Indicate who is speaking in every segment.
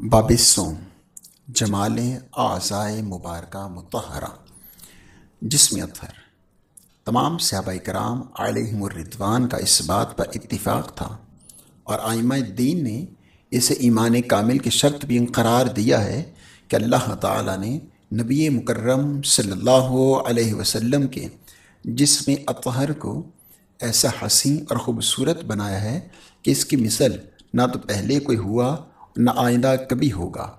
Speaker 1: باب سوم جمال اعضائے مبارکہ متحرہ جسم اطہر تمام صحابہ کرام علیہم الردوان کا اس بات پر اتفاق تھا اور آئمہ دین نے اسے ایمان کامل کی شرط بھی قرار دیا ہے کہ اللہ تعالیٰ نے نبی مکرم صلی اللہ علیہ وسلم کے جسم اطہر کو ایسا حسین اور خوبصورت بنایا ہے کہ اس کی مثل نہ تو پہلے کوئی ہوا نہ آئندہ کبھی ہوگا۔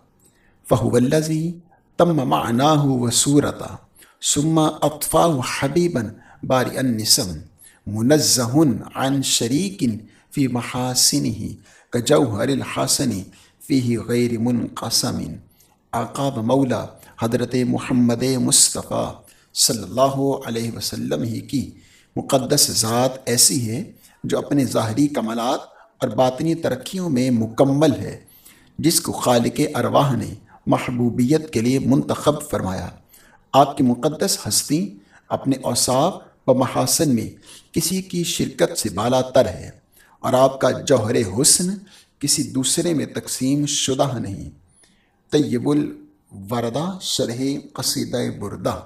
Speaker 1: فہو الزی تم معناہ و صورتا سما اطفا حبیباً باری النسم منزہ عن شریکن فی محاسن ہی کجوہر الحسن فی غیر منقسم۔ آقاب مولا حضرت محمد مصطفیٰ صلی اللہ علیہ وسلم ہی کی۔ مقدس ذات ایسی ہے جو اپنے ظاہری کمالات اور باطنی ترقیوں میں مکمل ہے۔ جس کو خالق ارواح نے محبوبیت کے لیے منتخب فرمایا۔ آپ کی مقدس ہستی اپنے اوصاف و محاسن میں کسی کی شرکت سے بالا تر ہے اور آپ کا جوہر حسن کسی دوسرے میں تقسیم شدہ نہیں۔ طیب الوردہ شرح قصیدہ بردہ۔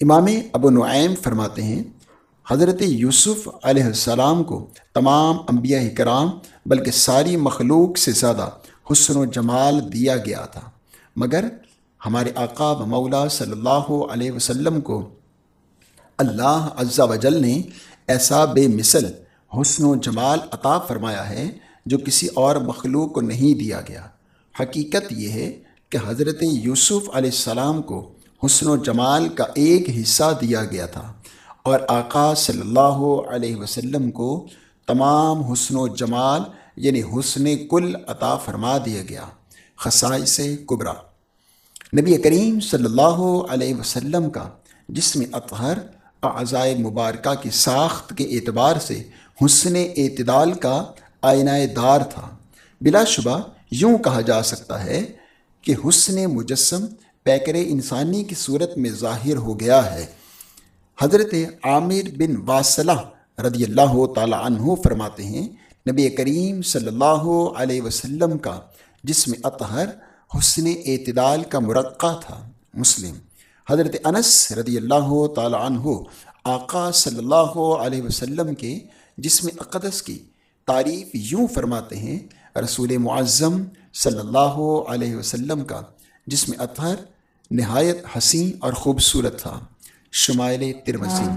Speaker 1: امام ابو نعیم فرماتے ہیں، حضرت یوسف علیہ السلام کو تمام انبیاء کرام بلکہ ساری مخلوق سے زیادہ حسن و جمال دیا گیا تھا۔ مگر ہمارے آقا و مولا صلی اللہ علیہ وسلم کو اللہ عزا وجل نے ایسا بے مثل حسن و جمال عطا فرمایا ہے جو کسی اور مخلوق کو نہیں دیا گیا۔ حقیقت یہ ہے کہ حضرت یوسف علیہ السلام کو حسن و جمال کا ایک حصہ دیا گیا تھا اور آقا صلی اللہ علیہ وسلم کو تمام حسن و جمال یعنی حسن کل عطا فرما دیا گیا۔ خصائص کبرا۔ نبی کریم صلی اللہ علیہ وسلم کا جسم اطہر اعضائے مبارکہ کی ساخت کے اعتبار سے حسن اعتدال کا آئینہ دار تھا۔ بلا شبہ یوں کہا جا سکتا ہے کہ حسن مجسم پیکر انسانی کی صورت میں ظاہر ہو گیا ہے۔ حضرت عامر بن واصلہ رضی اللہ تعالی عنہ فرماتے ہیں نبی کریم صلی اللہ علیہ وسلم کا جسم اطہر حسن اعتدال کا مرقع تھا مسلم۔ حضرت انس رضی اللہ تعالی عنہ آقا صلی اللہ علیہ وسلم کے جسم اقدس کی تعریف یوں فرماتے ہیں رسول معظم صلی اللہ علیہ وسلم کا جسم اطہر نہایت حسین اور خوبصورت تھا۔ شمائل ترمسی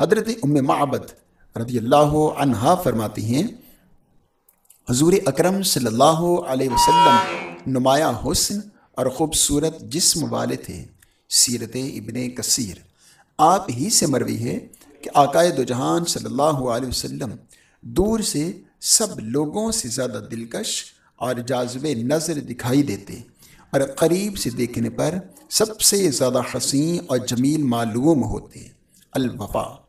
Speaker 1: حضرت ام معبد رضی اللہ عنہا فرماتی ہیں حضور اکرم صلی اللہ علیہ وسلم نمایاں حسن اور خوبصورت جسم والے تھے۔ سیرت ابن کثیر۔ آپ ہی سے مروی ہے کہ عقائد و جہان صلی اللہ علیہ وسلم دور سے سب لوگوں سے زیادہ دلکش اور جازب نظر دکھائی دیتے اور قریب سے دیکھنے پر سب سے زیادہ حسین اور جمیل معلوم ہوتے۔ الوفا۔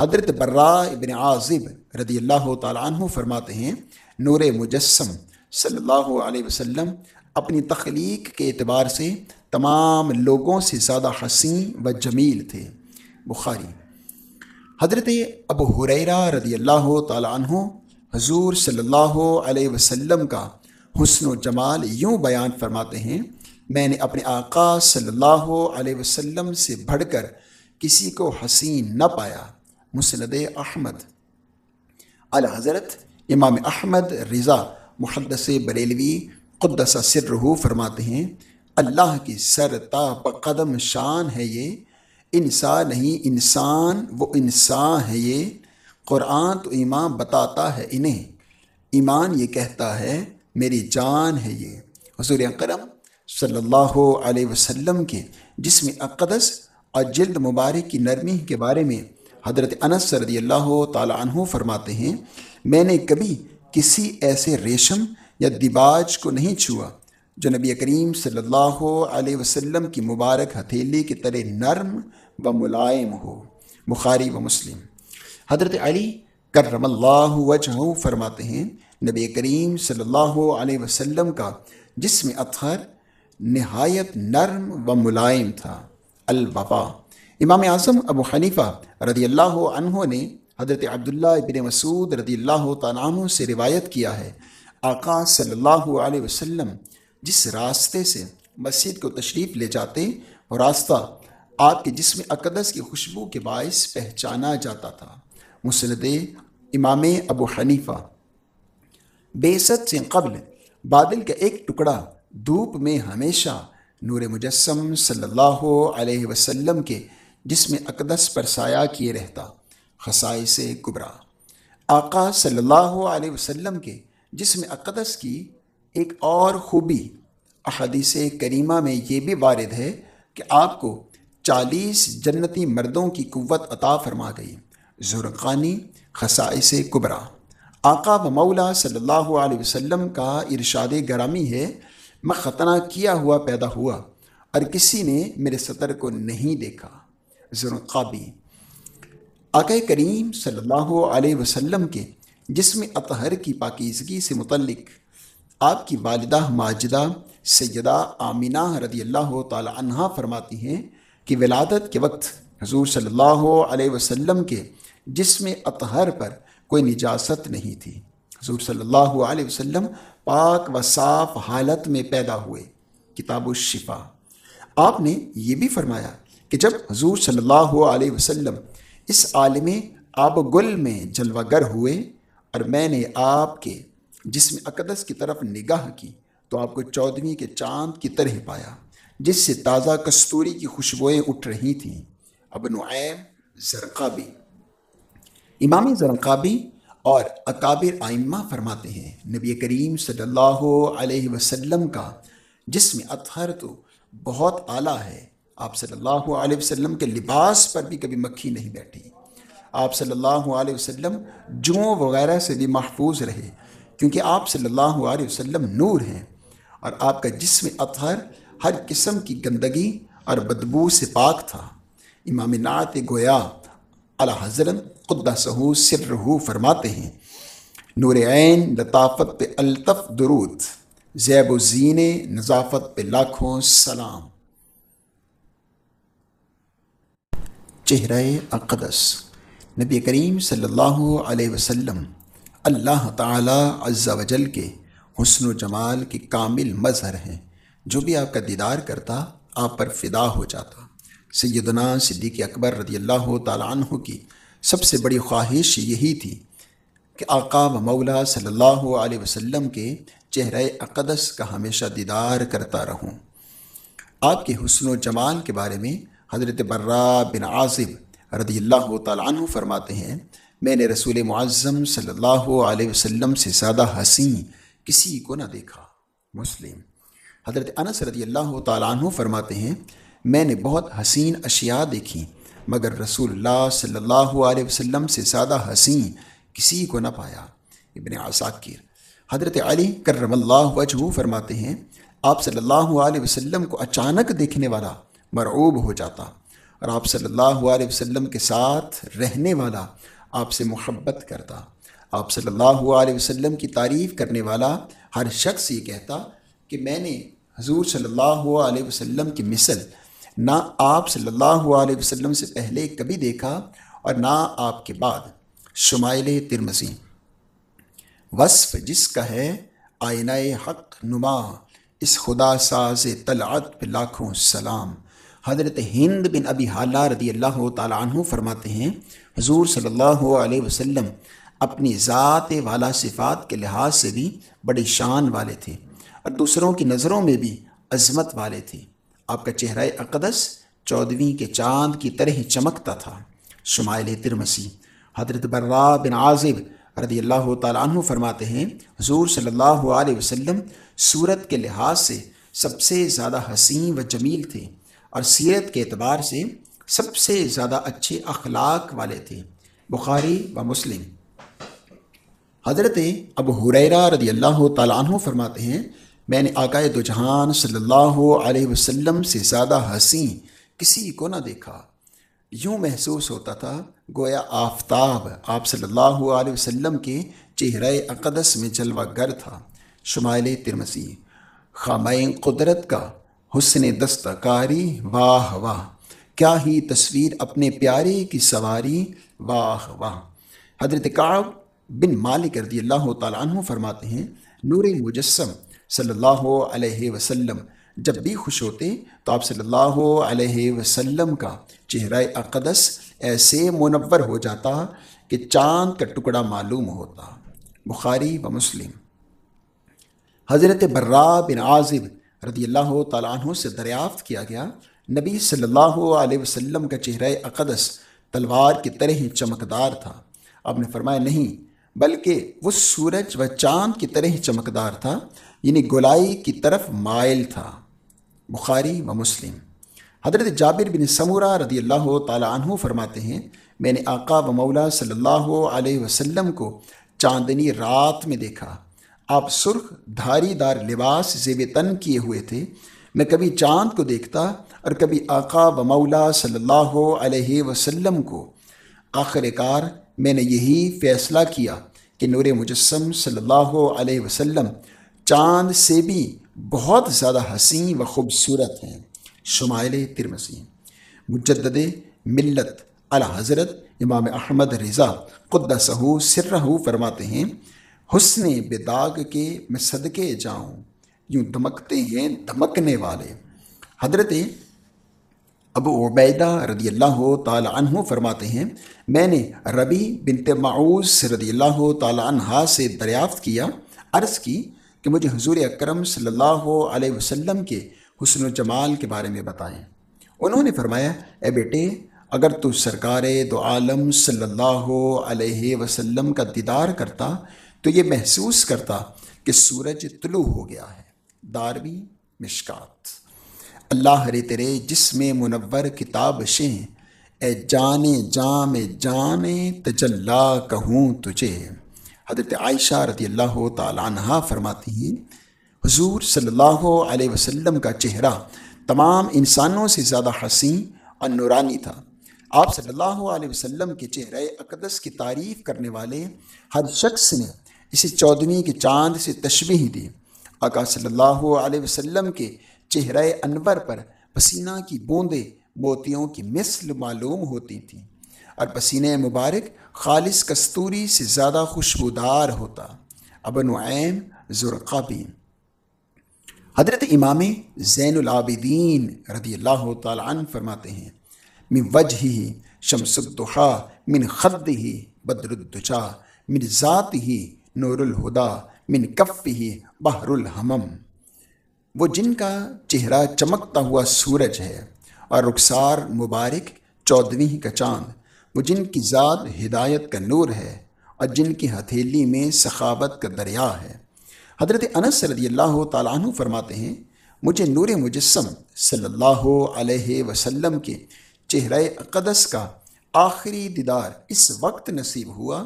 Speaker 1: حضرت برا ابن عازب رضی اللہ تعالیٰ عنہ فرماتے ہیں نور مجسم صلی اللہ علیہ وسلم اپنی تخلیق کے اعتبار سے تمام لوگوں سے زیادہ حسین و جمیل تھے۔ بخاری۔ حضرت ابو حریرہ رضی اللہ تعالیٰ عنہ حضور صلی اللہ علیہ وسلم کا حسن و جمال یوں بیان فرماتے ہیں، میں نے اپنے آقا صلی اللہ علیہ وسلم سے بڑھ کر کسی کو حسین نہ پایا۔ مسند احمد۔ الحضرت امام احمد رضا محدث بریلوی قدس سر فرماتے ہیں، اللہ کی سر تا قدم شان ہے یہ انسان نہیں انسان، وہ انسان ہے یہ۔ قرآن تو ایمان بتاتا ہے انہیں۔ ایمان یہ کہتا ہے، میری جان ہے یہ۔ حضور اکرم صلی اللہ علیہ وسلم کے جسم اقدس اور جلد مبارک کی نرمی کے بارے میں حضرت انس رضی اللہ تعالی عنہ فرماتے ہیں میں نے کبھی کسی ایسے ریشم یا دباج کو نہیں چھوا جو نبی کریم صلی اللہ علیہ وسلم کی مبارک ہتھیلی کی طرح نرم و ملائم ہو، بخاری و مسلم۔ حضرت علی کرم اللہ وجہ فرماتے ہیں، نبی کریم صلی اللہ علیہ وسلم کا جسم اطہر نہایت نرم و ملائم تھا البا امام اعظم ابو حنیفہ رضی اللہ عنہ نے حضرت عبداللہ ابن مسعود رضی اللہ تعالیٰ عنہ سے روایت کیا ہے۔ آقا صلی اللہ علیہ وسلم جس راستے سے مسجد کو تشریف لے جاتے، وہ راستہ آپ کے جسم اقدس کی خوشبو کے باعث پہچانا جاتا تھا۔ مسند امام ابو حنیفہ۔ بیست سے قبل بادل کا ایک ٹکڑا دھوپ میں ہمیشہ نور مجسم صلی اللہ علیہ وسلم کے جسم اقدس پر سایہ کیے رہتا۔ خسائی سے گبرا آقا صلی اللہ علیہ وسلم کے جسم اقدس کی ایک اور خوبی احادیث کریمہ میں یہ بھی وارد ہے کہ آپ کو چالیس جنتی مردوں کی قوت عطا فرما گئی۔ زرقانی خسائی سے کبرا آقا و مولا صلی اللہ علیہ وسلم کا ارشاد گرامی ہے، میں ختنہ کیا ہوا پیدا ہوا اور کسی نے میرے سطر کو نہیں دیکھا۔ ذرقابی آقا کریم صلی اللہ علیہ وسلم کے جسم اطہر کی پاکیزگی سے متعلق آپ کی والدہ ماجدہ سیدہ آمینہ رضی اللہ تعالی عنہ فرماتی ہیں کہ ولادت کے وقت حضور صلی اللہ علیہ وسلم کے جسم اطہر پر کوئی نجاست نہیں تھی۔ حضور صلی اللہ علیہ وسلم پاک و صاف حالت میں پیدا ہوئے۔ کتاب الشفا آپ نے یہ بھی فرمایا کہ جب حضور صلی اللہ علیہ وسلم اس عالم آب گل میں جلوہ گر ہوئے اور میں نے آپ کے جسم اقدس کی طرف نگاہ کی تو آپ کو چودھویں کے چاند کی طرح پایا، جس سے تازہ کستوری کی خوشبوئیں اٹھ رہی تھیں۔ اب نعیم زرقابی۔ امام زرقابی اور اکابر آئمہ فرماتے ہیں، نبی کریم صلی اللہ علیہ وسلم کا جسم اطہر تو بہت اعلیٰ ہے۔ آپ صلی اللہ علیہ وسلم کے لباس پر بھی کبھی مکھی نہیں بیٹھی۔ آپ صلی اللہ علیہ وسلم جوں وغیرہ سے بھی محفوظ رہے، کیونکہ آپ صلی اللہ علیہ وسلم نور ہیں اور آپ کا جسم اطہر ہر قسم کی گندگی اور بدبو سے پاک تھا۔ امام نعت گویا اللہ حضرت خدا سہو سر رہو فرماتے ہیں، نور عین لطافت پہ الطف درود، زیب و زین نظافت پہ لاکھوں سلام۔ چہرہ اقدس۔ نبی کریم صلی اللہ علیہ وسلم اللہ تعالی عز و جل کے حسن و جمال کے کامل مظہر ہیں۔ جو بھی آپ کا دیدار کرتا، آپ پر فدا ہو جاتا۔ سیدنا صدیق اکبر رضی اللہ تعالیٰ عنہ کی سب سے بڑی خواہش یہی تھی کہ آقا و مولا صلی اللہ علیہ وسلم کے چہرہ اقدس کا ہمیشہ دیدار کرتا رہوں۔ آپ کے حسن و جمال کے بارے میں حضرت برا بن عاصب رضی اللہ تعالیٰ عنہ فرماتے ہیں، میں نے رسول معظم صلی اللہ علیہ وسلم سے زیادہ حسین کسی کو نہ دیکھا۔ مسلم۔ حضرت انس رضی اللہ تعالیٰ عنہ فرماتے ہیں، میں نے بہت حسین اشیاء دیکھی، مگر رسول اللہ صلی اللہ علیہ وسلم سے زیادہ حسین کسی کو نہ پایا۔ ابن عساکر۔ حضرت علی کرم اللہ وجہ فرماتے ہیں، آپ صلی اللہ علیہ وسلم کو اچانک دیکھنے والا مرعوب ہو جاتا۔ اور آپ صلی اللہ علیہ وسلم کے ساتھ رہنے والا آپ سے محبت کرتا۔ آپ صلی اللہ علیہ وسلم کی تعریف کرنے والا ہر شخص یہ کہتا کہ میں نے حضور صلی اللہ علیہ وسلم کی مثل نہ آپ صلی اللہ علیہ وسلم سے پہلے کبھی دیکھا اور نہ آپ کے بعد۔ شمائل ترمسی وصف جس کا ہے آئینہ حق نما، اس خدا ساز طلعت پہ لاکھوں سلام۔ حضرت ہند بن ابی حالہ رضی اللہ تعالیٰ عنہ فرماتے ہیں، حضور صلی اللہ علیہ وسلم اپنی ذات والا صفات کے لحاظ سے بھی بڑی شان والے تھے اور دوسروں کی نظروں میں بھی عظمت والے تھے۔ آپ کا چہرہ اقدس چودھویں کے چاند کی طرح چمکتا تھا۔ شمائل ترمسی۔ حضرت برا بن عازب رضی اللہ تعالیٰ عنہ فرماتے ہیں، حضور صلی اللہ علیہ وسلم صورت کے لحاظ سے سب سے زیادہ حسین و جمیل تھے۔ اور سیرت کے اعتبار سے سب سے زیادہ اچھے اخلاق والے تھے، بخاری و مسلم۔ حضرت اب حریرہ رضی اللہ تعالیٰ عنہ فرماتے ہیں، میں نے آقائے دو جہان صلی اللہ علیہ وسلم سے زیادہ حسین کسی کو نہ دیکھا۔ یوں محسوس ہوتا تھا، گویا آفتاب آپ صلی اللہ علیہ وسلم کے چہرہ اقدس میں جلوہ گر تھا۔ شمائل ترمسی خامائیں قدرت کا حسن دستکاری، واہ واہ۔ کیا ہی تصویر اپنے پیارے کی سواری، واہ واہ۔ حضرت کعب بن مالک رضی اللہ تعالیٰ عنہ فرماتے ہیں، نور مجسم صلی اللہ علیہ وسلم، جب بھی خوش ہوتے تو آپ صلی اللہ علیہ وسلم کا چہرہ اقدس ایسے منور ہو جاتا کہ چاند کا ٹکڑا معلوم ہوتا۔ بخاری و مسلم۔ حضرت برا بن عازب رضی اللہ تعالیٰ عنہ سے دریافت کیا گیا۔ نبی صلی اللہ علیہ وسلم کا چہرہ اقدس تلوار کی طرح ہی چمکدار تھا۔ آپ نے فرمایا نہیں، بلکہ وہ سورج و چاند کی طرح ہی چمکدار تھا یعنی گولائی کی طرف مائل تھا۔ بخاری و مسلم۔ حضرت جابر بن سمورہ رضی اللہ تعالیٰ عنہ فرماتے ہیں، میں نے آقا و مولا صلی اللہ علیہ وسلم کو چاندنی رات میں دیکھا۔ آپ سرخ دھاری دار لباس زیب تن کیے ہوئے تھے، میں کبھی چاند کو دیکھتا اور کبھی آقا و مولا صلی اللہ علیہ وسلم کو۔ آخر کار میں نے یہی فیصلہ کیا کہ نور مجسم صلی اللہ علیہ وسلم چاند سے بھی بہت زیادہ حسین و خوبصورت ہیں۔ شمائل ترمسی مجدد ملت حضرت امام احمد رضا قدہ سہو سرہ فرماتے ہیں حسن بے داغ کے میں صدقے جاؤں، یوں دمکتے ہیں دمکنے والے۔ حضرت ابو عبیدہ رضی اللہ تعالی عنہ فرماتے ہیں، میں نے ربی بنت معوز رضی اللہ تعالی عنہ سے دریافت کیا، عرض کی کہ مجھے حضور اکرم صلی اللہ علیہ وسلم کے حسن و جمال کے بارے میں بتائیں۔ انہوں نے فرمایا، اے بیٹے، اگر تو سرکار دو عالم صلی اللہ علیہ وسلم کا دیدار کرتا تو یہ محسوس کرتا کہ سورج طلوع ہو گیا ہے۔ داروی مشکات۔ اللہ ہرے تیرے جس میں منور کتاب شیں، اے جانے جام جانے تجلا کہوں تجھے۔ حضرت عائشہ رضی اللہ تعالیٰ عنہ فرماتی ہیں، حضور صلی اللہ علیہ وسلم کا چہرہ تمام انسانوں سے زیادہ حسین اور نورانی تھا۔ آپ صلی اللہ علیہ وسلم کے چہرہ اقدس کی تعریف کرنے والے ہر شخص نے اسے چودھویں کے چاند سے تشبیح دی۔ آقا صلی اللہ علیہ وسلم کے چہرہ انور پر پسینہ کی بوندیں موتیوں کی مثل معلوم ہوتی تھیں۔ اور پسینہ مبارک خالص کستوری سے زیادہ خوشبودار ہوتا۔ ابن وعیم ذرقابین حضرت امام زین العابدین رضی اللہ تعالیٰ عنہ فرماتے ہیں، من وجہ ہی شمس الدحا من خد ہی بدر الدجا من ذات ہی نور الہدا من کف ہی بحر الحمم۔ وہ جن کا چہرہ چمکتا ہوا سورج ہے اور رخسار مبارک چودھویں کا چاند، وہ جن کی ذات ہدایت کا نور ہے اور جن کی ہتھیلی میں سخاوت کا دریا ہے۔ حضرت انس رضی اللہ تعالیٰ عنہ فرماتے ہیں، مجھے نور مجسم صلی اللہ علیہ وسلم کے چہرہ اقدس کا آخری دیدار اس وقت نصیب ہوا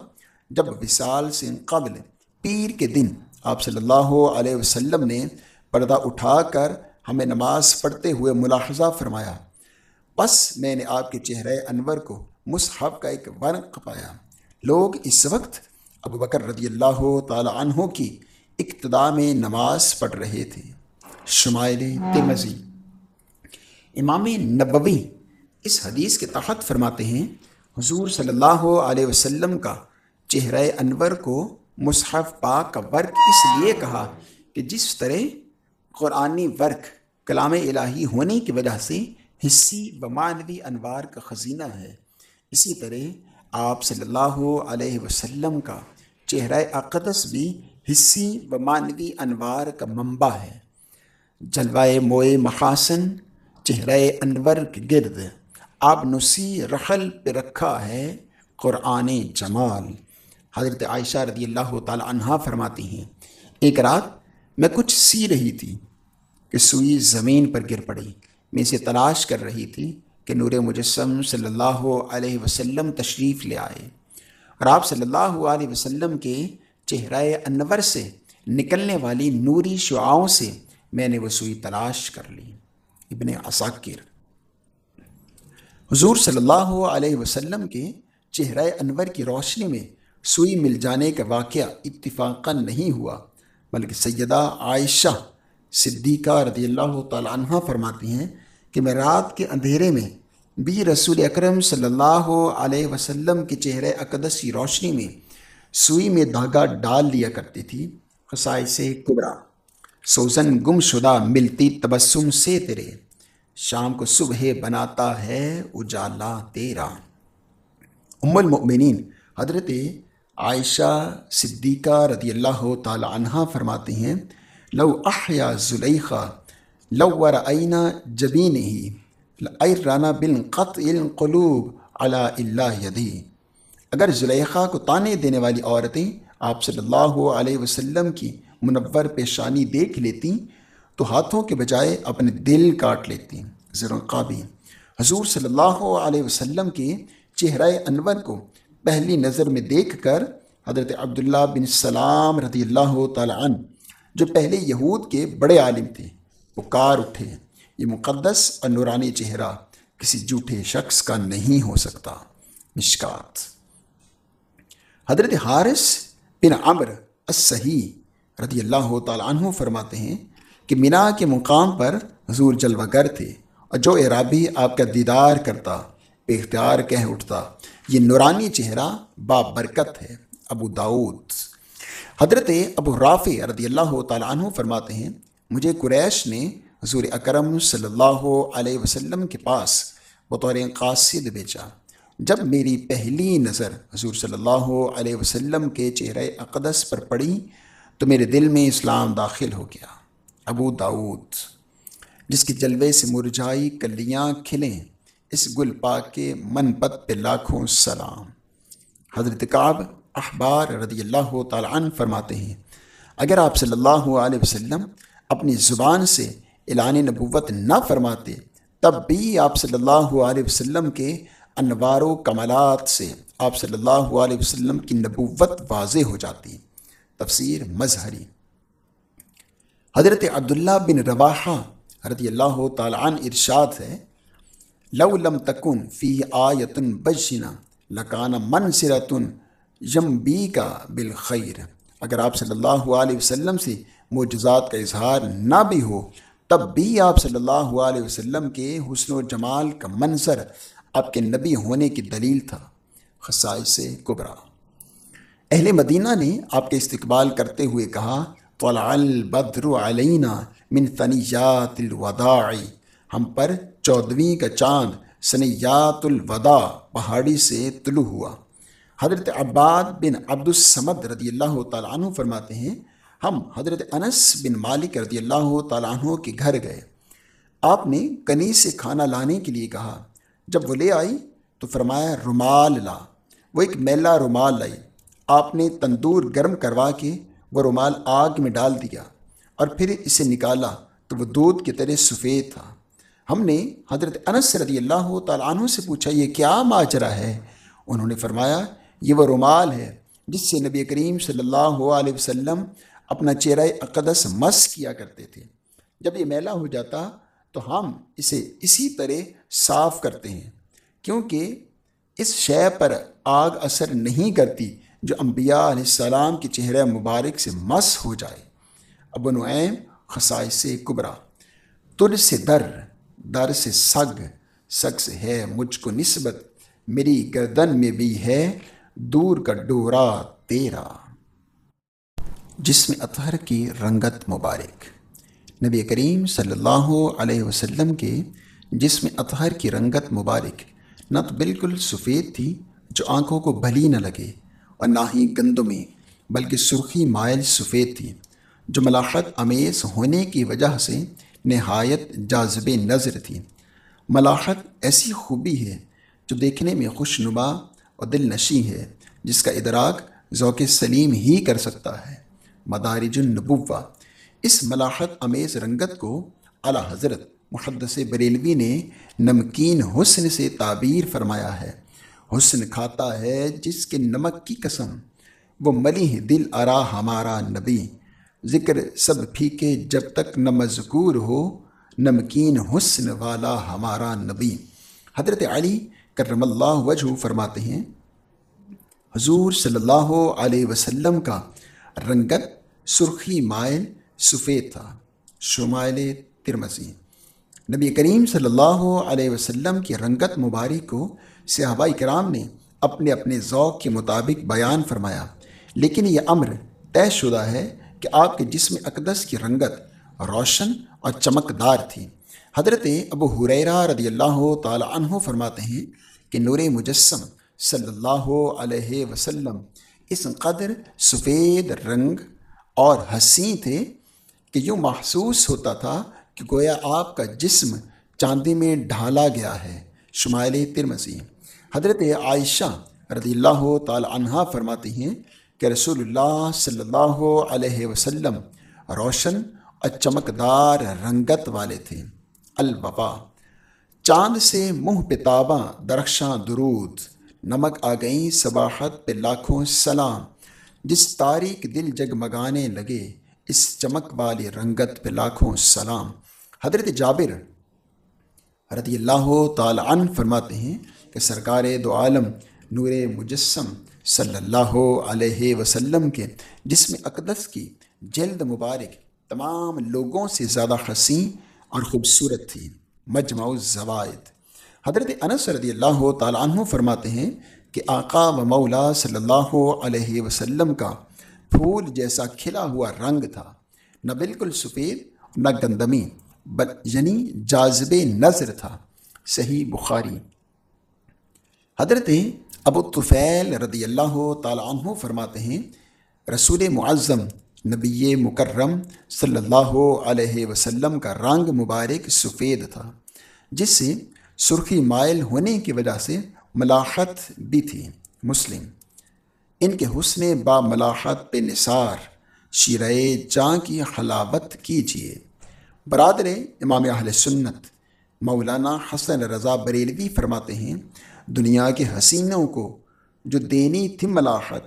Speaker 1: جب وصال سے قبل پیر کے دن آپ صلی اللہ علیہ وسلم نے پردہ اٹھا کر ہمیں نماز پڑھتے ہوئے ملاحظہ فرمایا۔ بس میں نے آپ کے چہرہ انور کو مصحف کا ایک ورق پایا۔ لوگ اس وقت ابو بکر رضی اللہ تعالی عنہ کی اقتدا میں نماز پڑھ رہے تھے۔ شمائل تمزی امام نبوی اس حدیث کے تحت فرماتے ہیں، حضور صلی اللہ علیہ وسلم کا چہرہ انور کو مصحف پاک کا ورک اس لیے کہا کہ جس طرح قرآنی ورک کلام الہی ہونے کی وجہ سے حصی و معنوی انوار کا خزینہ ہے، اسی طرح آپ صلی اللہ علیہ وسلم کا چہرہ اقدس بھی حصی و معنوی انوار کا منبع ہے۔ جلوائے موئے محاسن چہرہ انور کے گرد اب نسی رحل پہ رکھا ہے قرآن جمال۔ حضرت عائشہ رضی اللہ تعالی عنہ فرماتی ہیں، ایک رات میں کچھ سی رہی تھی کہ سوئی زمین پر گر پڑی۔ میں اسے تلاش کر رہی تھی کہ نور مجسم صلی اللہ علیہ وسلم تشریف لے آئے۔ اور آپ صلی اللہ علیہ وسلم کے چہرہ انور سے نکلنے والی نوری شعاؤں سے میں نے وہ سوئی تلاش کر لی۔ ابن عساکر۔ حضور صلی اللہ علیہ وسلم کے چہرہ انور کی روشنی میں سوئی مل جانے کا واقعہ اتفاقا نہیں ہوا، بلکہ سیدہ عائشہ صدیقہ رضی اللہ تعالیٰ عنہ فرماتی ہیں کہ میں رات کے اندھیرے میں بھی رسول اکرم صلی اللہ علیہ وسلم کے چہرہ اقدس کی روشنی میں سوئی میں دھاگا ڈال لیا کرتی تھی۔ خسائے سے قبرا سوزن گم شدہ ملتی تبسم سے تیرے۔ شام کو صبح بناتا ہے اجالا تیرا۔ ام المؤمنین، حضرت عائشہ صدیقہ رضی اللہ تعالی عنہ فرماتی ہیں، لو احیا زلیخا، لو ورعینا جبین ہی رانا بن قط القلوب علی اللہ یدی۔ اگر زلیخا کو تانے دینے والی عورتیں آپ صلی اللہ علیہ وسلم کی منور پیشانی دیکھ لیتی تو ہاتھوں کے بجائے اپنے دل کاٹ لیتی قابی حضور صلی اللہ علیہ وسلم کے چہرہ انور کو پہلی نظر میں دیکھ کر حضرت عبداللہ بن سلام رضی اللہ تعالیٰ عنہ، جو پہلے یہود کے بڑے عالم تھے وہ کار اٹھے، یہ مقدس اور نورانی چہرہ کسی جھوٹے شخص کا نہیں ہو سکتا۔ مشکات. حضرت حارث بن عمر الصحیح رضی اللہ تعالیٰ عنہ فرماتے ہیں کہ مینا کے مقام پر حضور جلوہ گر تھے اور جو عرابی آپ کا دیدار کرتا، بے اختیار کہہ اٹھتا یہ نورانی چہرہ با برکت ہے، ابو داود حضرت ابو رافع رضی اللہ تعالیٰ عنہ فرماتے ہیں، مجھے قریش نے حضور اکرم صلی اللہ علیہ وسلم کے پاس بطور قاصد بیچا جب میری پہلی نظر حضور صلی اللہ علیہ وسلم کے چہرہ اقدس پر پڑی تو میرے دل میں اسلام داخل ہو گیا۔ ابو داود جس کی جلوے سے مرجائی کلیاں کھلیں اس گل پاک کے من پت پہ لاکھوں سلام۔ حضرت کعب احبار رضی اللہ تعالیٰ عنہ فرماتے ہیں، اگر آپ صلی اللہ علیہ وسلم اپنی زبان سے اعلان نبوت نہ فرماتے، تب بھی آپ صلی اللہ علیہ وسلم کے انوار و کمالات سے آپ صلی اللہ علیہ وسلم کی نبوت واضح ہو جاتی۔ تفسیر مظہری۔ حضرت عبداللہ بن رواحہ رضی اللہ تعالیٰ عنہ ارشاد ہے لو لم تکن فی آیتن بجنا لکان منصرتن یم بی کا بالخیر۔ اگر آپ صلی اللہ علیہ وسلم سے معجزات کا اظہار نہ بھی ہو، تب بھی آپ صلی اللہ علیہ وسلم کے حسن و جمال کا منظر آپ کے نبی ہونے کی دلیل تھا۔ خسائے سے کبرا۔ اہل مدینہ نے آپ کے استقبال کرتے ہوئے کہا، طلع البدر علینا من ثنیات الوداع۔ ہم پر چودھویں کا چاند سنیات الوداع پہاڑی سے طلوع ہوا۔ حضرت عباد بن عبد السمد رضی اللہ تعالیٰ عنہ فرماتے ہیں، ہم حضرت انس بن مالک رضی اللہ تعالیٰ عنہ کے گھر گئے۔ آپ نے کنی سے کھانا لانے کے لیے کہا۔ جب وہ لے آئی تو فرمایا، رومال لا۔ وہ ایک میلا رومال لائی۔ آپ نے تندور گرم کروا کے وہ رومال آگ میں ڈال دیا اور پھر اسے نکالا تو وہ دودھ کی طرح سفید تھا۔ ہم نے حضرت انس رضی اللہ تعالیٰ عنہ سے پوچھا، یہ کیا ماجرا ہے؟ انہوں نے فرمایا، یہ وہ رومال ہے جس سے نبی کریم صلی اللہ علیہ وسلم اپنا چہرہ اقدس مس کیا کرتے تھے۔ جب یہ میلا ہو جاتا تو ہم اسے اسی طرح صاف کرتے ہیں، کیونکہ اس شے پر آگ اثر نہیں کرتی جو انبیاء علیہ السلام کے چہرہ مبارک سے مس ہو جائے۔ ابو نعیم خسائے سے کبرا تل سے در۔ در سے سگ سگ سے ہے، مجھ کو نسبت میری گردن میں بھی ہے، دور کا ڈورا تیرا۔ جسم اطہر کی رنگت مبارک۔ نبی کریم صلی اللہ علیہ وسلم کے جسم اطہر کی رنگت مبارک۔ نہ تو بالکل سفید تھی، جو آنکھوں کو بھلی نہ لگے اور نہ ہی گندمی بلکہ سرخی مائل سفید تھی۔ جو ملاحت امیز ہونے کی وجہ سے نہایت جاذب نظر تھی۔ ملاحت ایسی خوبی ہے جو دیکھنے میں خوش نما اور دل نشی ہے، جس کا ادراک ذوق سلیم ہی کر سکتا ہے۔ مدارج النبوہ۔ اس ملاحت امیز رنگت کو اعلیٰ حضرت محدث بریلوی نے نمکین حسن سے تعبیر فرمایا ہے۔ حسن کھاتا ہے جس کے نمک کی قسم۔ وہ ملی دل آرا ہمارا نبی۔ ذکر سب پھیکے جب تک نہ مذکور ہو، نمکین حسن والا ہمارا نبی۔ حضرت علی کرم اللہ وجہ فرماتے ہیں، حضور صلی اللہ علیہ وسلم کا رنگت سرخی مائل سفید تھا۔ شمائل ترمسی نبی کریم صلی اللہ علیہ وسلم کی رنگت مبارک کو صحابہ کرام نے اپنے اپنے ذوق کے مطابق بیان فرمایا۔ لیکن یہ امر طے شدہ ہے کہ آپ کے جسم اقدس کی رنگت روشن اور چمکدار تھی۔ حضرت ابو حریرہ رضی اللہ تعالی عنہ فرماتے ہیں کہ نور مجسم صلی اللہ علیہ وسلم اس قدر سفید رنگ اور حسین تھے کہ یوں محسوس ہوتا تھا کہ گویا آپ کا جسم چاندی میں ڈھالا گیا ہے۔ شمائل ترمسی حضرت عائشہ رضی اللہ تعالی عنہ فرماتی ہیں کہ رسول اللہ صلی اللہ علیہ وسلم روشن اور چمکدار رنگت والے تھے۔ الوبا چاند سے منہ پتاباں درخشاں درود۔ نمک آ گئیں، صباحت پہ لاکھوں سلام۔ جس تاریخ دل جگمگانے لگے، اس چمک والی رنگت پہ لاکھوں سلام۔ حضرت جابر رضی اللہ تعالی عنہ فرماتے ہیں کہ سرکار دو عالم نور مجسم صلی اللہ علیہ وسلم کے جسم اقدس کی جلد مبارک تمام لوگوں سے زیادہ حسین اور خوبصورت تھی۔ مجمع الزوائد۔ حضرت انس رضی اللہ تعالیٰ عنہ فرماتے ہیں کہ آقا و مولا صلی اللہ علیہ وسلم کا پھول جیسا کھلا ہوا رنگ تھا۔ نہ بالکل سفید، نہ گندمی، بل یعنی جازب نظر تھا۔ صحیح بخاری۔ حضرت ابو طفیل رضی اللہ تعالیٰ عنہ فرماتے ہیں، رسول معظم نبی مکرم صلی اللہ علیہ وسلم کا رنگ مبارک سفید تھا، جس سے سرخی مائل ہونے کی وجہ سے ملاحت بھی تھی۔ مسلم، ان کے حسن با ملاحت پہ نثار شیرے جاں کی حلاوت کیجیے۔ برادر امام اہل سنت مولانا حسن رضا بریلوی فرماتے ہیں دنیا کے حسینوں کو جو دینی تھی ملاحت،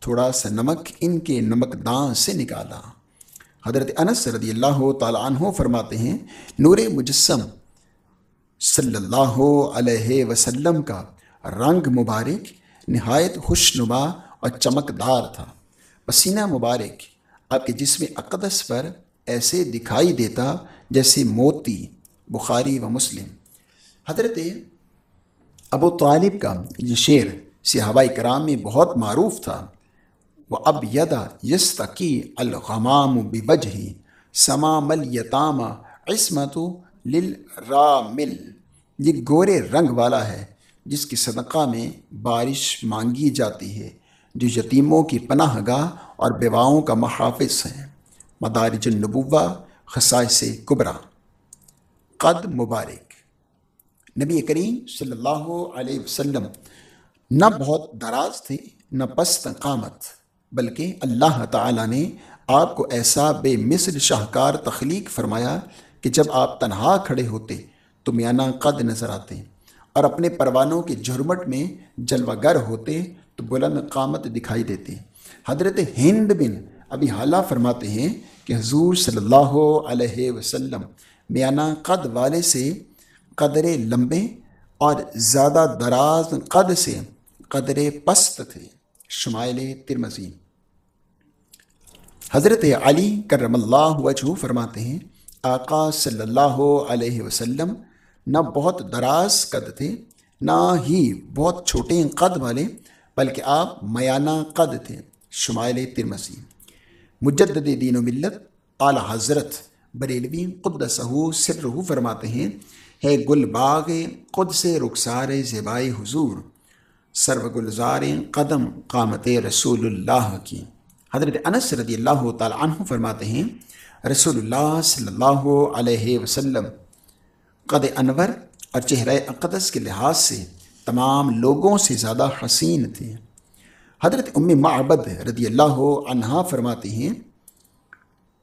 Speaker 1: تھوڑا سا نمک ان کے نمک دان سے نکالا۔ حضرت انس رضی اللہ تعالیٰ عنہ فرماتے ہیں، نور مجسم صلی اللہ علیہ وسلم کا رنگ مبارک، نہایت خوش نما اور چمکدار تھا۔ پسینہ مبارک آپ کے جسم اقدس پر ایسے دکھائی دیتا جیسے موتی، بخاری و مسلم۔ حضرت ابو طالب کا یہ شعر صحابہ کرام میں بہت معروف تھا۔ وہ اب یدا یس تقی الغمام بجہی سما مل یتام عصمت لل رامل یہ گورے رنگ والا ہے جس کی صدقہ میں بارش مانگی جاتی ہے، جو یتیموں کی پناہ گاہ اور بیواؤں کا محافظ ہے۔ مدارج النبوہ، خصائص کبرا۔ قد مبارک۔ نبی کریم صلی اللہ علیہ وسلم نہ بہت دراز تھے، نہ پست قامت بلکہ اللہ تعالیٰ نے آپ کو ایسا بے مثل شاہکار تخلیق فرمایا کہ جب آپ تنہا کھڑے ہوتے تو میانہ قد نظر آتے اور اپنے پروانوں کے جھرمٹ میں جلوہ گر ہوتے تو بلند قامت دکھائی دیتے۔ حضرت ہند بن ابھی حالہ فرماتے ہیں کہ حضور صلی اللہ علیہ وسلم میانہ قد والے سے قدر لمبے اور زیادہ دراز قد سے قدر پست تھے۔ شمائل ترمزی حضرت علی کرم اللہ وجہ فرماتے ہیں، آقا صلی اللہ علیہ وسلم نہ بہت دراز قد تھے، نہ ہی بہت چھوٹے قد والے، بلکہ آپ میانہ قد تھے۔ شمائل ترمسی مجدد دین و ملت، اعلی حضرت بریلوی قدسہ سرہ فرماتے ہیں ہے گل باغ خود سے رخسار زیبائے حضور۔ سرو گلزار قدم قامت رسول اللہ کی۔ حضرت انس رضی اللہ تعالیٰ عنہ فرماتے ہیں رسول اللہ صلی اللہ علیہ وسلم، قد انور اور چہرہ اقدس کے لحاظ سے تمام لوگوں سے زیادہ حسین تھے۔ حضرت ام معبد رضی اللہ عنہ فرماتی ہیں،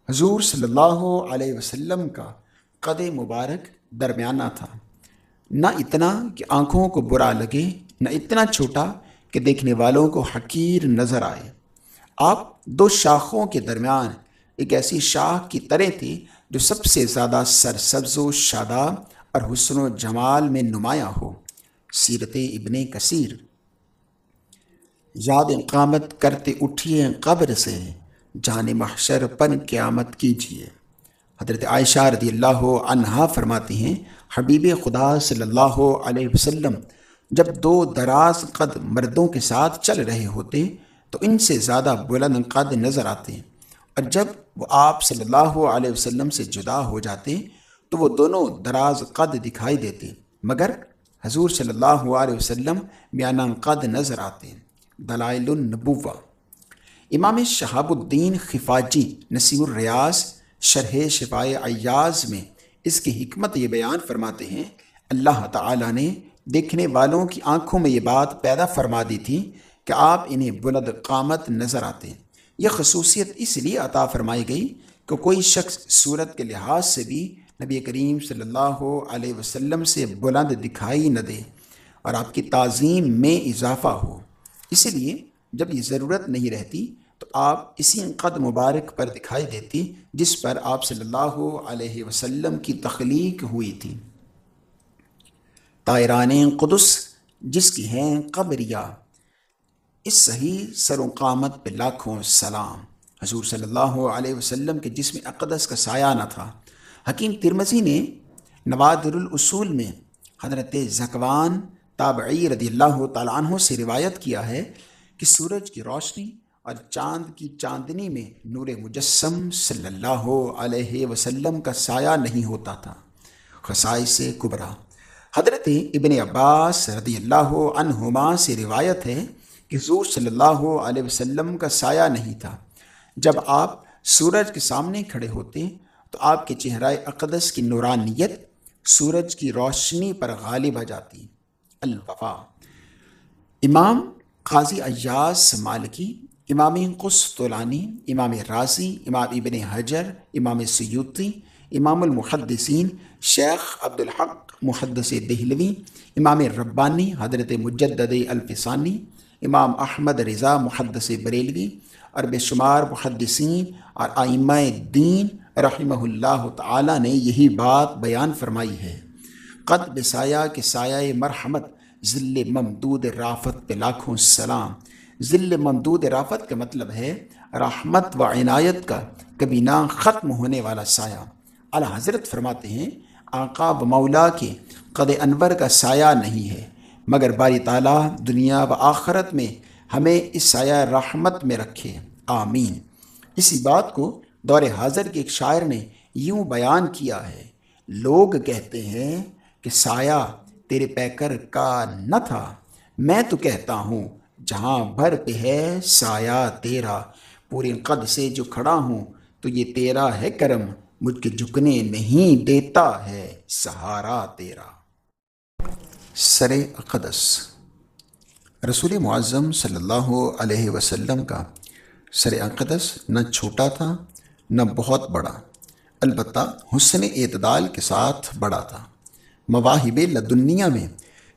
Speaker 1: حضور صلی اللہ علیہ وسلم کا قد مبارک درمیانہ تھا۔ نہ اتنا کہ آنکھوں کو برا لگے، نہ اتنا چھوٹا کہ دیکھنے والوں کو حقیر نظر آئے۔ آپ دو شاخوں کے درمیان ایک ایسی شاخ کی طرح تھی جو سب سے زیادہ سرسبز و شاداب اور حسن و جمال میں نمایاں ہو۔ سیرت ابن کثیر۔ یاد قامت کرتے اٹھیے قبر سے، جان محشر پن قیامت کیجیے۔ حضرت عائشہ رضی اللہ عنہا فرماتی ہیں، حبیب خدا صلی اللہ علیہ وسلم، جب دو دراز قد مردوں کے ساتھ چل رہے ہوتے، تو ان سے زیادہ بلند قد نظر آتے۔ اور جب وہ آپ صلی اللہ علیہ وسلم سے جدا ہو جاتے، تو وہ دونوں دراز قد دکھائی دیتے۔ مگر حضور صلی اللہ علیہ وسلم میانہ قد نظر آتے۔ دلائل النبوہ۔ امام شہاب الدین خفاجی نصیر الریاض شرح شفائے ایاز میں اس کی حکمت یہ بیان فرماتے ہیں، اللہ تعالیٰ نے دیکھنے والوں کی آنکھوں میں یہ بات پیدا فرما دی تھی کہ آپ انہیں بلند قامت نظر آتے یہ خصوصیت اس لیے عطا فرمائی گئی کہ کوئی شخص صورت کے لحاظ سے بھی نبی کریم صلی اللہ علیہ وسلم سے بلند دکھائی نہ دے اور آپ کی تعظیم میں اضافہ ہو۔ اسی لیے جب یہ ضرورت نہیں رہتی تو آپ اسی قد مبارک پر دکھائی دیتی جس پر آپ صلی اللہ علیہ وسلم کی تخلیق ہوئی تھی۔ تائران قدس جس کی ہیں قبریہ۔ اس صحیح سر و قامت پہ لاکھوں سلام۔ حضور صلی اللہ علیہ وسلم کے جسم اقدس کا سایہ نہ تھا۔ حکیم ترمزی نے نوادر الاصول میں حضرت زکوان تابعی رضی اللہ تعالیٰ عنہ سے روایت کیا ہے کہ سورج کی روشنی اور چاند کی چاندنی میں نور مجسم صلی اللہ علیہ وسلم کا سایہ نہیں ہوتا تھا۔ خسائی سے کبرا۔ حضرت ابن عباس رضی اللہ عنہما سے روایت ہے کہ حضور صلی اللہ علیہ وسلم کا سایہ نہیں تھا۔ جب آپ سورج کے سامنے کھڑے ہوتے تو آپ کے چہرہ اقدس کی نورانیت سورج کی روشنی پر غالب آ جاتی۔ الوفا۔ امام قاضی ایاز مالکی امام قسطولانی امام راضی امام ابن حجر، امام سیوتی امام المحدثین، شیخ عبدالحق محدث دہلوی، امام ربانی حضرت مجدد الفسانی، امام احمد رضا محدث بریلوی اور بے شمار محدثین اور آئمہ دین رحمہ اللہ تعالی نے یہی بات بیان فرمائی ہے۔ قد بسایہ کے سایہ مرحمت ذل ممدود رافت پہ لاکھوں سلام۔ ذل ممدود رافت کا مطلب ہے رحمت و عنایت کا کبھی نہ ختم ہونے والا سایہ۔ اللہ حضرت فرماتے ہیں، آقا و مولا کے قد انور کا سایہ نہیں ہے، مگر باری تعالیٰ دنیا و آخرت میں ہمیں اس سایہ رحمت میں رکھے۔ آمین۔ اسی بات کو دور حاضر کے ایک شاعر نے یوں بیان کیا ہے۔ لوگ کہتے ہیں کہ سایہ تیرے پیکر کا نہ تھا، میں تو کہتا ہوں جہاں بھر پہ ہے سایہ تیرا پورے قد سے جو کھڑا ہوں تو یہ تیرا ہے کرم، مجھ کے جھکنے نہیں دیتا ہے سہارا تیرا۔ سر اقدس۔ رسول معظم صلی اللہ علیہ وسلم کا سر اقدس نہ چھوٹا تھا، نہ بہت بڑا، البتہ حسن اعتدال کے ساتھ بڑا تھا۔ مواہب لدنیا میں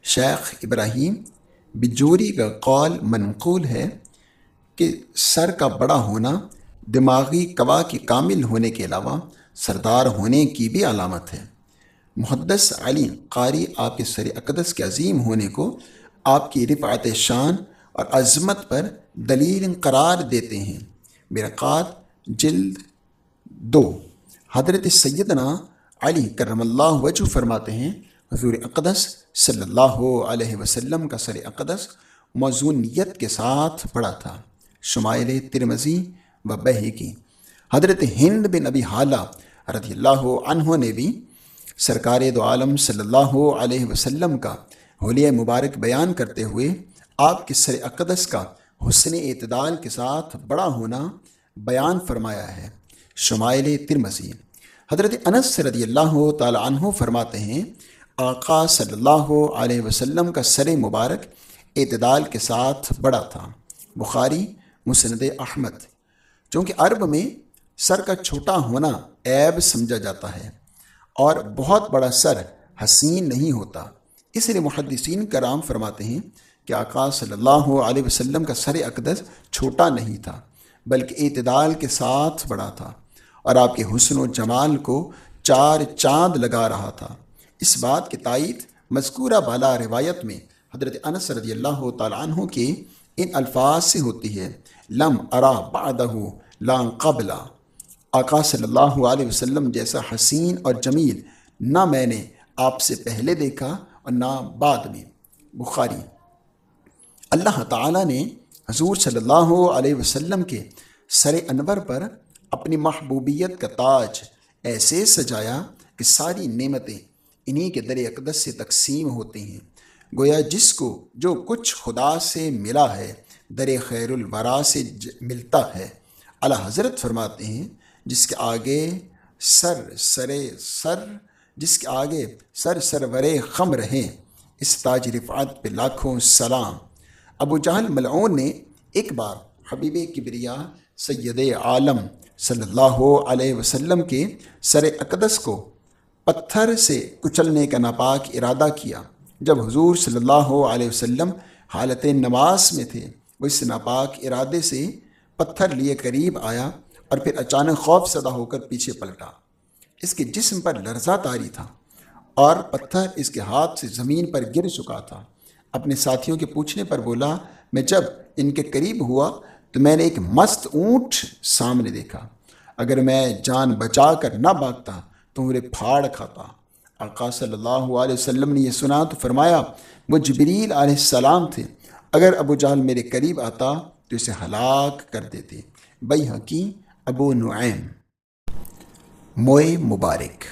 Speaker 1: شیخ ابراہیم بجوری کا قول منقول ہے کہ سر کا بڑا ہونا دماغی قوا کے کامل ہونے کے علاوہ سردار ہونے کی بھی علامت ہے۔ محدث علی قاری آپ کے سر اقدس کے عظیم ہونے کو آپ کی رفعت شان اور عظمت پر دلیل قرار دیتے ہیں۔ برقات جلد دو۔ حضرت سیدنا علی کرم اللہ وجہ فرماتے ہیں حضور اقدس صلی اللہ علیہ وسلم کا سر اقدس موضوعیت کے ساتھ پڑا تھا۔ شمائل ترمزی و بہی کی حضرت ہند بن ابی حالہ رضی اللہ عنہ نے بھی سرکار دو عالم صلی اللہ علیہ وسلم کا حلیہ مبارک بیان کرتے ہوئے آپ کے سر اقدس کا حسن اعتدال کے ساتھ بڑا ہونا بیان فرمایا ہے۔ شمائل ترمسی حضرت انس رضی اللہ تعالیٰ عنہ فرماتے ہیں آقا صلی اللہ علیہ وسلم کا سر مبارک اعتدال کے ساتھ بڑا تھا۔ بخاری، مسند احمد۔ چونکہ عرب میں سر کا چھوٹا ہونا عیب سمجھا جاتا ہے اور بہت بڑا سر حسین نہیں ہوتا۔ اس لیے محدثین کرام فرماتے ہیں کہ آقا صلی اللہ علیہ وسلم کا سر اقدس چھوٹا نہیں تھا، بلکہ اعتدال کے ساتھ بڑا تھا اور آپ کے حسن و جمال کو چار چاند لگا رہا تھا۔ اس بات کی تائید مذکورہ بالا روایت میں حضرت انس رضی اللہ تعالیٰ عنہ کے ان الفاظ سے ہوتی ہے۔ لم ارا بعدہ لان قبلہ۔ آقا صلی اللہ علیہ وسلم جیسا حسین اور جمیل نہ میں نے آپ سے پہلے دیکھا اور نہ بعد میں۔ بخاری۔ اللہ تعالیٰ نے حضور صلی اللہ علیہ وسلم کے سر انور پر اپنی محبوبیت کا تاج ایسے سجایا کہ ساری نعمتیں انہی کے در اقدس سے تقسیم ہوتی ہیں۔ گویا جس کو جو کچھ خدا سے ملا ہے، در خیر الورا سے ملتا ہے۔ اللہ حضرت فرماتے ہیں، جس کے آگے سر سرے سر، جس کے آگے سر، سرور خم رہیں اس تاج رفعت پہ لاکھوں سلام۔ ابو جہل ملعون نے ایک بار حبیب کبریا سید عالم صلی اللہ علیہ وسلم کے سر اقدس کو پتھر سے کچلنے کا ناپاک ارادہ کیا۔ جب حضور صلی اللہ علیہ وسلم حالت نماز میں تھے، وہ اس ناپاک ارادے سے پتھر لیے قریب آیا اور پھر اچانک خوف زدہ ہو کر پیچھے پلٹا۔ اس کے جسم پر لرزہ تاری تھا اور پتھر اس کے ہاتھ سے زمین پر گر چکا تھا۔ اپنے ساتھیوں کے پوچھنے پر بولا، میں جب ان کے قریب ہوا تو میں نے ایک مست اونٹ سامنے دیکھا۔ اگر میں جان بچا کر نہ بھاگتا تو پھاڑ کھاتا۔ آقا صلی اللہ علیہ وسلم نے یہ سنا تو فرمایا، وہ جبریل علیہ السلام تھے۔ اگر ابو جہل میرے قریب آتا تو اسے ہلاک کر دیتے۔ بئی حقی ابو نعیم۔ موئے مبارک۔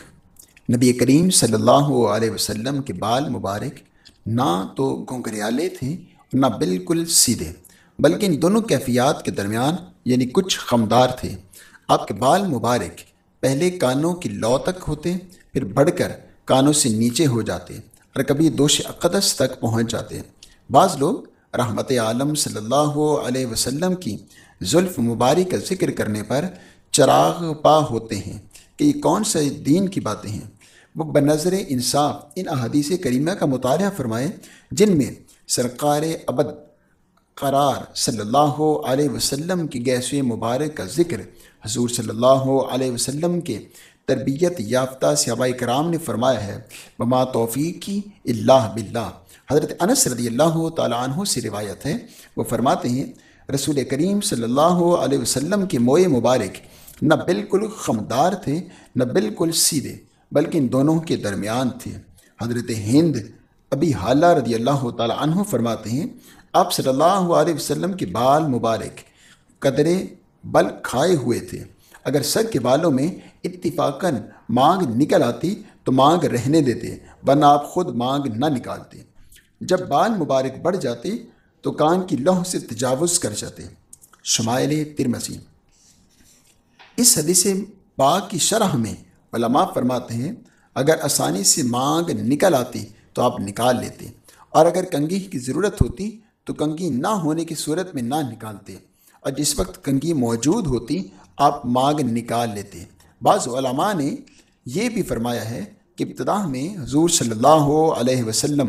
Speaker 1: نبی کریم صلی اللہ علیہ وسلم کے بال مبارک نہ تو گونگریالے تھے، نہ بالکل سیدھے، بلکہ ان دونوں کیفیات کے درمیان یعنی کچھ خمدار تھے۔ آپ کے بال مبارک پہلے کانوں کی لو تک ہوتے، پھر بڑھ کر کانوں سے نیچے ہو جاتے اور کبھی دوش اقدس تک پہنچ جاتے۔ بعض لوگ رحمت عالم صلی اللہ علیہ وسلم کی زلف مبارک کا ذکر کرنے پر چراغ پا ہوتے ہیں کہ یہ کون سے دین کی باتیں ہیں۔ وہ بنظر انصاف ان احادیث کریمہ کا مطالعہ فرمائے، جن میں سرکار ابد قرار صلی اللہ علیہ وسلم کی گیس مبارک کا ذکر حضور صلی اللہ علیہ وسلم کے تربیت یافتہ صحابہ کرام نے فرمایا ہے بما توفیقی اللہ باللہ۔ حضرت انس رضی اللہ تعالیٰ عنہ سے روایت ہے، وہ فرماتے ہیں، رسول کریم صلی اللہ علیہ وسلم کے موئے مبارک نہ بالکل خمدار تھے، نہ بالکل سیدھے، بلکہ ان دونوں کے درمیان تھے۔ حضرت ہند ابھی حالہ رضی اللہ تعالیٰ عنہ فرماتے ہیں، آپ صلی اللہ علیہ وسلم کے بال مبارک، قدرے بل کھائے ہوئے تھے۔ اگر سر کے بالوں میں اتفاقاً مانگ نکل آتی تو مانگ رہنے دیتے، ورنہ آپ خود مانگ نہ نکالتے۔ جب بال مبارک بڑھ جاتے تو کان کی لوہ سے تجاوز کر جاتے۔ شمائل ترمسی اس حدیث باغ کی شرح میں علماء فرماتے ہیں، اگر آسانی سے مانگ نکل آتی تو آپ نکال لیتے، اور اگر کنگھی کی ضرورت ہوتی تو کنگھی نہ ہونے کی صورت میں نہ نکالتے۔ اور جس وقت کنگھی موجود ہوتی، آپ مانگ نکال لیتے۔ بعض علماء نے یہ بھی فرمایا ہے کہ ابتدا میں حضور صلی اللہ علیہ وسلم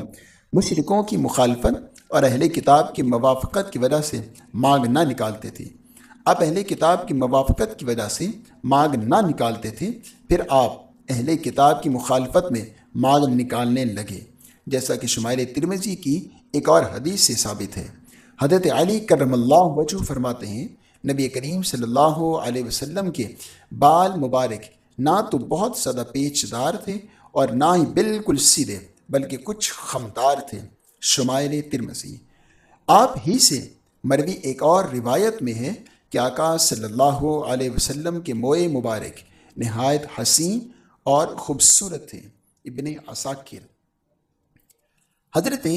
Speaker 1: مشرقوں کی مخالفت اور اہل کتاب کی موافقت کی وجہ سے مانگ نہ نکالتے تھے۔ آپ اہل کتاب کی موافقت کی وجہ سے مانگ نہ نکالتے تھے، پھر آپ اہل کتاب کی مخالفت میں مانگ نکالنے لگے۔ جیسا کہ شمائل ترمزی کی ایک اور حدیث سے ثابت ہے۔ حضرت علی کرم اللہ وجہ فرماتے ہیں، نبی کریم صلی اللہ علیہ وسلم کے بال مبارک نہ تو بہت زیادہ پیچ دار تھے اور نہ ہی بالکل سیدھے، بلکہ کچھ خمدار تھے۔ شمائل ترمسی آپ ہی سے مروی ایک اور روایت میں ہے کہ آقا صلی اللہ علیہ وسلم کے موئے مبارک نہایت حسین اور خوبصورت تھے۔ ابن عساکر۔ حضرت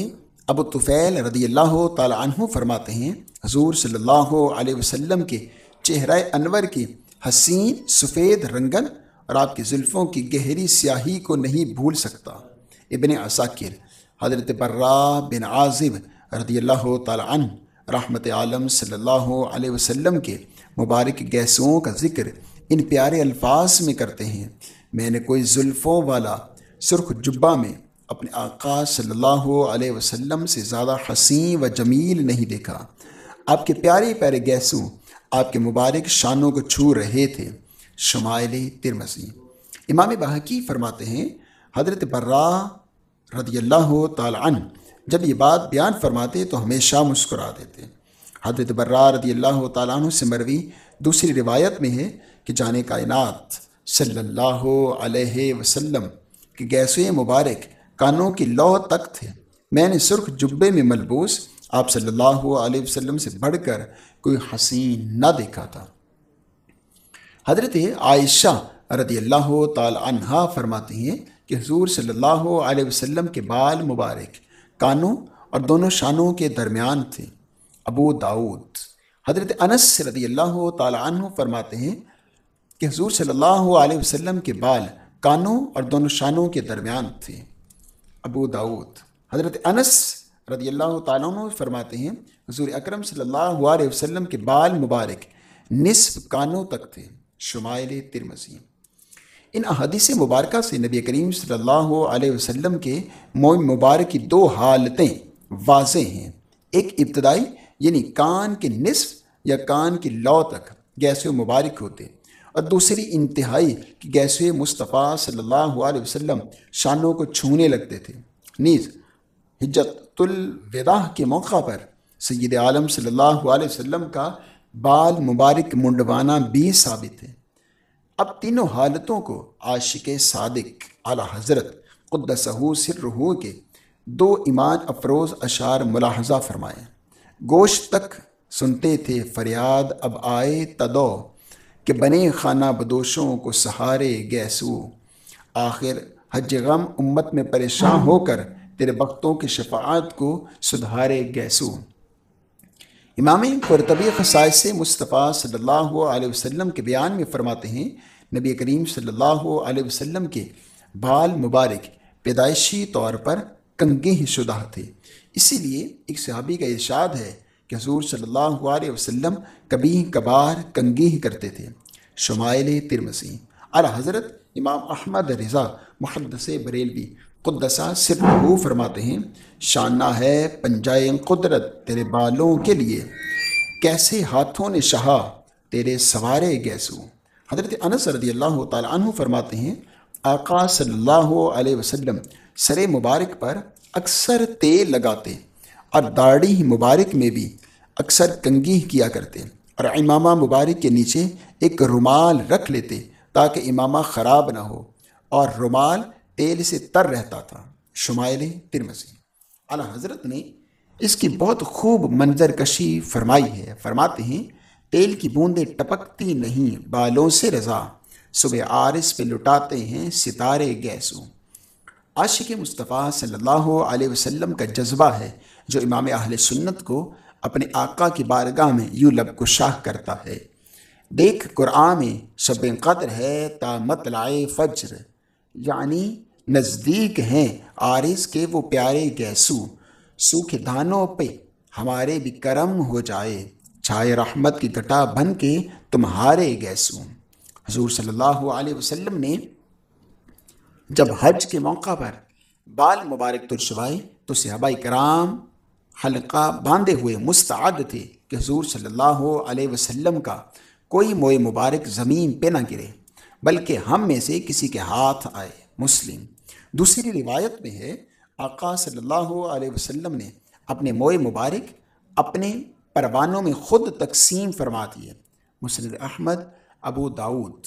Speaker 1: ابو طفیل رضی اللہ تعالی عنہ فرماتے ہیں، حضور صلی اللہ علیہ وسلم کے چہرہ انور کی حسین سفید رنگن اور آپ کی زلفوں کی گہری سیاہی کو نہیں بھول سکتا۔ ابن عساکر، حضرت برا بن عازب رضی اللہ تعالی عنہ، رحمت عالم صلی اللہ علیہ وسلم کے مبارک گیسوں کا ذکر ان پیارے الفاظ میں کرتے ہیں۔ میں نے کوئی زلفوں والا سرخ جبہ میں اپنے آقا صلی اللہ علیہ وسلم سے زیادہ حسین و جمیل نہیں دیکھا۔ آپ کے پیارے پیارے گیسوں آپ کے مبارک شانوں کو چھو رہے تھے۔ شمائل ترمسی امام بحقی فرماتے ہیں، حضرت برا رضی اللہ تعالی عنہ جب یہ بات بیان فرماتے تو ہمیشہ مسکرا دیتے۔ حضرت برا رضی اللہ تعالیٰ عنہ سے مروی دوسری روایت میں ہے کہ جانے کائنات صلی اللہ علیہ وسلم کہ گیسو مبارک کانوں کی لو تک تھے۔ میں نے سرخ جبے میں ملبوس آپ صلی اللہ علیہ وسلم سے بڑھ کر کوئی حسین نہ دیکھا تھا۔ حضرت عائشہ رضی اللہ تعالی عنہ فرماتی ہیں کہ حضور صلی اللہ علیہ وسلم کے بال مبارک کانوں اور دونوں شانوں کے درمیان تھے۔ ابو داود حضرت انس رضی اللہ تعالی عنہ فرماتے ہیں کہ حضور صلی اللہ علیہ وسلم کے بال کانوں اور دونوں شانوں کے درمیان تھے۔ ابو داود۔ حضرت انس رضی اللہ تعالیٰ عنہ فرماتے ہیں، حضور اکرم صلی اللہ علیہ وسلم کے بال مبارک نصف کانوں تک تھے۔ شمائل ترمسی ان احادیث مبارکہ سے نبی کریم صلی اللہ علیہ وسلم کے مو مبارک کی دو حالتیں واضح ہیں۔ ایک ابتدائی یعنی کان کے نصف یا کان کی لو تک گیسو مبارک ہوتے۔ اور دوسری انتہائی کہ گیسو مصطفیٰ صلی اللہ علیہ وسلم شانوں کو چھونے لگتے تھے۔ نیز، حجت الوداع کے موقع پر سید عالم صلی اللہ علیہ وسلم کا بال مبارک منڈوانا بھی ثابت ہے۔ اب تینوں حالتوں کو عاشق صادق اعلیٰ حضرت قدسہ سر کے دو ایمان افروز اشعار ملاحظہ فرمائے۔ گوشت تک سنتے تھے، فریاد اب آئے تدو۔ کہ بنے خانہ بدوشوں کو سہارے گیسو۔ آخر حج غم امت میں پریشان ہو کر تیرے وقتوں کی شفاعت کو سدھارے گیسو۔ امام قرطبی خصائص مصطفیٰ صلی اللہ علیہ وسلم کے بیان میں فرماتے ہیں، نبی کریم صلی اللہ علیہ وسلم کے بال مبارک پیدائشی طور پر کنگے ہی شدہ تھے۔ اسی لیے ایک صحابی کا ارشاد ہے کہ حضور صلی اللہ علیہ وسلم کبھی کبھار کنگے ہی کرتے تھے۔ شمائل ترمسی اعلیٰ حضرت امام احمد رضا محدث بریلوی قدسہ صرف فرماتے ہیں، شانہ ہے پنجائے قدرت تیرے بالوں کے لیے۔ کیسے ہاتھوں نے شہا تیرے سوارے گیسو۔ حضرت انس رضی اللہ تعالیٰ عنہ فرماتے ہیں، آقا صلی اللہ علیہ وسلم سر مبارک پر اکثر تیل لگاتے۔ اور داڑھی مبارک میں بھی اکثر کنگی کیا کرتے اور امامہ مبارک کے نیچے ایک رومال رکھ لیتے تاکہ امامہ خراب نہ ہو اور رومال تیل سے تر رہتا تھا۔ شمائل ترمسی اعلیٰ حضرت نے اس کی بہت خوب منظر کشی فرمائی ہے۔ فرماتے ہیں، تیل کی بوندیں ٹپکتی نہیں، بالوں سے رضا۔ صبح آرس پہ لٹاتے ہیں ستارے گیسوں۔ عاشق مصطفیٰ صلی اللہ علیہ وسلم کا جذبہ ہے۔ جو امام اہل سنت کو اپنے آقا کی بارگاہ میں یوں لب کو شاہ کرتا ہے۔ دیکھ قرآن میں شب قدر ہے تا مطلع فجر۔ یعنی نزدیک ہیں آرس کے وہ پیارے گیسو۔ سوکھ دھانوں پہ ہمارے بھی کرم ہو جائے۔ چھائے رحمت کی گٹا بن کے تمہارے گیسو۔ حضور صلی اللہ علیہ وسلم نے جب حج کے موقع پر بال مبارک ترشوائے تو صحابہ کرام حلقہ باندھے ہوئے مستعد تھے کہ حضور صلی اللہ علیہ وسلم کا کوئی موئے مبارک زمین پہ نہ گرے، بلکہ ہم میں سے کسی کے ہاتھ آئے۔ مسلم۔ دوسری روایت میں ہے، آقا صلی اللہ علیہ وسلم نے اپنے موئے مبارک اپنے پروانوں میں خود تقسیم فرما دیے۔ مسند احمد، ابو داود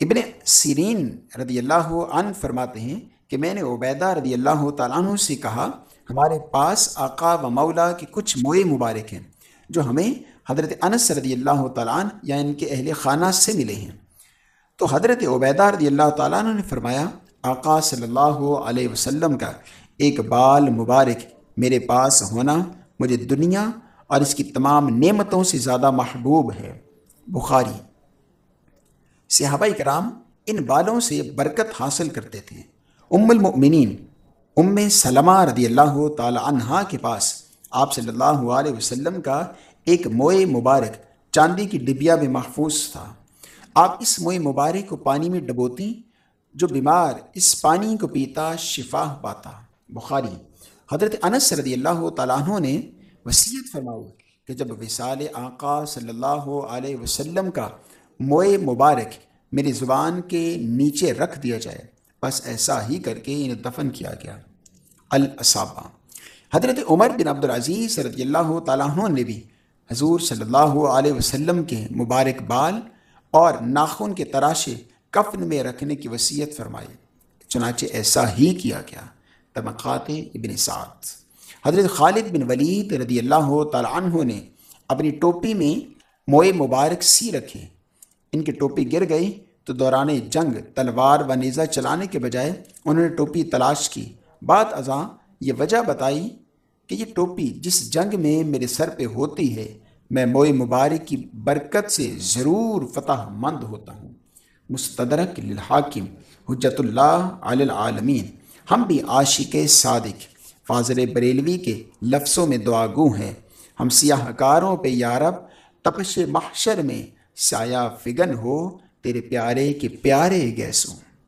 Speaker 1: ابن سیرین رضی اللہ عنہ فرماتے ہیں کہ میں نے عبیدہ رضی اللہ تعالیٰ عنہ سے کہا ہمارے پاس آقا و مولا کے کچھ موئے مبارک ہیں جو ہمیں حضرت انس رضی اللہ تعالیٰ عنہ یا ان کے اہل خانہ سے ملے ہیں۔ تو حضرت عبیدہ رضی اللہ تعالیٰ عنہ نے فرمایا، آقا صلی اللہ علیہ وسلم کا ایک بال مبارک میرے پاس ہونا مجھے دنیا اور اس کی تمام نعمتوں سے زیادہ محبوب ہے۔ بخاری۔ صحابہ کرام ان بالوں سے برکت حاصل کرتے تھے۔ ام المؤمنین ام سلمہ رضی اللہ تعالی عنہ کے پاس آپ صلی اللہ علیہ وسلم کا ایک موئے مبارک چاندی کی ڈبیا میں محفوظ تھا۔ آپ اس موئے مبارک کو پانی میں ڈبوتی، جو بیمار اس پانی کو پیتا شفا پاتا۔ بخاری، حضرت انس رضی اللہ تعالیٰ عنہ نے وصیت فرمائی کہ جب وصال آقا صلی اللہ علیہ وسلم کا موئے مبارک میری زبان کے نیچے رکھ دیا جائے بس ایسا ہی کر کے انہیں دفن کیا گیا۔ الاصابہ حضرت عمر بن عبدالعزیز رضی اللہ تعالیٰ عنہ نے بھی حضور صلی اللہ علیہ وسلم کے مبارک بال اور ناخن کے تراشے کفن میں رکھنے کی وصیت فرمائی۔ چنانچہ ایسا ہی کیا گیا۔ طبقات ابن سعد۔ حضرت خالد بن ولید رضی اللہ تعالیٰ عنہ نے اپنی ٹوپی میں موئے مبارک سی رکھے۔ ان کی ٹوپی گر گئی۔ تو دوران جنگ، تلوار و نیزہ چلانے کے بجائے انہوں نے ٹوپی تلاش کی۔ بات ازاں، یہ وجہ بتائی کہ یہ ٹوپی جس جنگ میں میرے سر پہ ہوتی ہے، میں موئے مبارک کی برکت سے ضرور فتح مند ہوتا ہوں۔ مستدرک للحاکم، حجت اللہ علی العالمین۔ ہم بھی عاشق صادق، فاضل بریلوی کے لفظوں میں دعا گو ہیں۔ ہم سیاہ کاروں پہ یارب تپش محشر میں سایہ فگن ہو۔ تیرے پیارے کے پیارے گیسوں